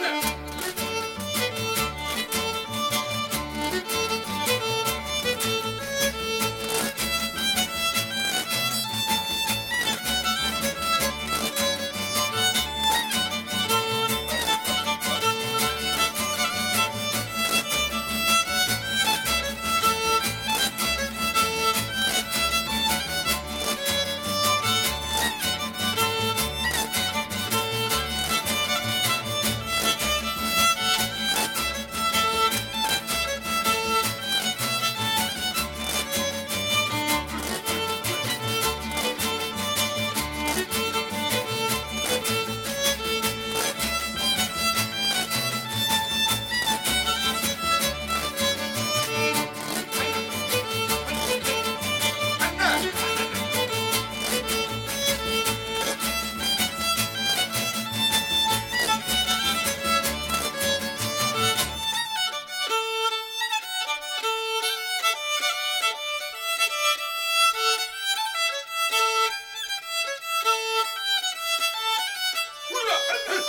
Huh.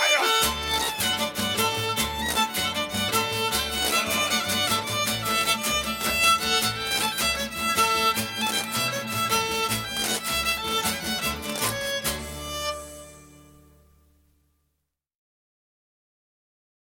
I don't